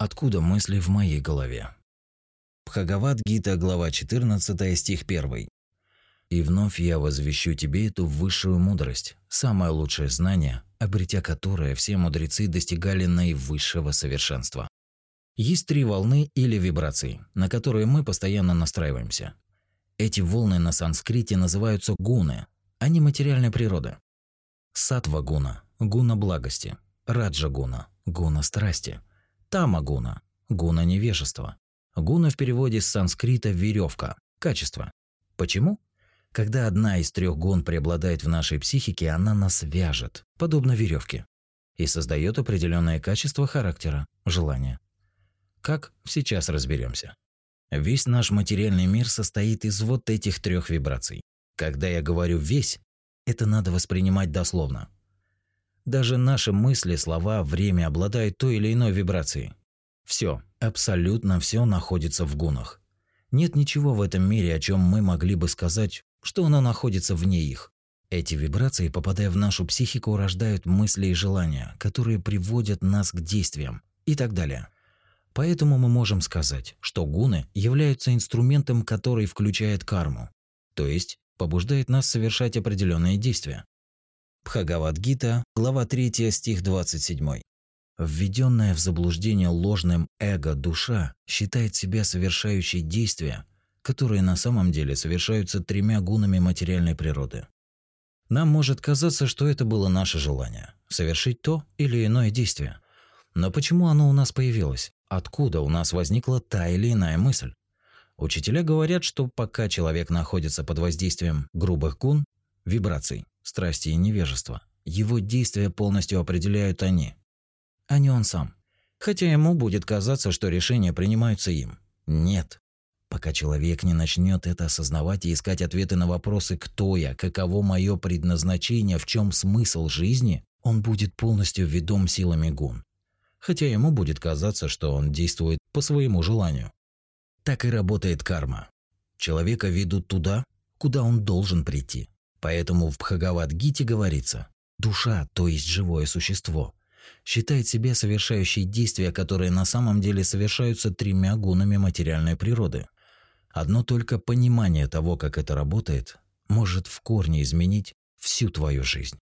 Откуда мысли в моей голове? Бхагават Гита, глава 14, стих 1. «И вновь я возвещу тебе эту высшую мудрость, самое лучшее знание, обретя которое все мудрецы достигали наивысшего совершенства. Есть три волны или вибрации, на которые мы постоянно настраиваемся. Эти волны на санскрите называются гуны, они материальной природы. Сатва гуна – гуна благости, раджа гуна – гуна страсти, тама гуна – гуна невежества. Гуна в переводе с санскрита веревка, качество. Почему? Когда одна из трех гун преобладает в нашей психике, она нас вяжет, подобно веревке, и создает определенное качество характера, желания. Как? Сейчас разберемся. Весь наш материальный мир состоит из вот этих трех вибраций. Когда я говорю «весь», это надо воспринимать дословно. Даже наши мысли, слова, время обладают той или иной вибрацией. Все, абсолютно все находится в гунах. Нет ничего в этом мире, о чем мы могли бы сказать, что оно находится вне их. Эти вибрации, попадая в нашу психику, рождают мысли и желания, которые приводят нас к действиям и так далее. Поэтому мы можем сказать, что гуны являются инструментом, который включает карму, то есть побуждает нас совершать определенные действия. Бхагавад-гита, глава 3, стих 27. Введенная в заблуждение ложным эго душа считает себя совершающей действия, которые на самом деле совершаются тремя гунами материальной природы. Нам может казаться, что это было наше желание – совершить то или иное действие. Но почему оно у нас появилось? Откуда у нас возникла та или иная мысль? Учителя говорят, что пока человек находится под воздействием грубых гун, вибраций, страсти и невежества, его действия полностью определяют они, а не он сам. Хотя ему будет казаться, что решения принимаются им. Нет. Пока человек не начнет это осознавать и искать ответы на вопросы «кто я?», «каково мое предназначение?», «в чем смысл жизни?», он будет полностью ведом силами гун. Хотя ему будет казаться, что он действует по своему желанию. Так и работает карма. Человека ведут туда, куда он должен прийти. Поэтому в Бхагавад-гите говорится «душа, то есть живое существо, считает себя совершающей действия, которые на самом деле совершаются тремя гунами материальной природы. Одно только понимание того, как это работает, может в корне изменить всю твою жизнь.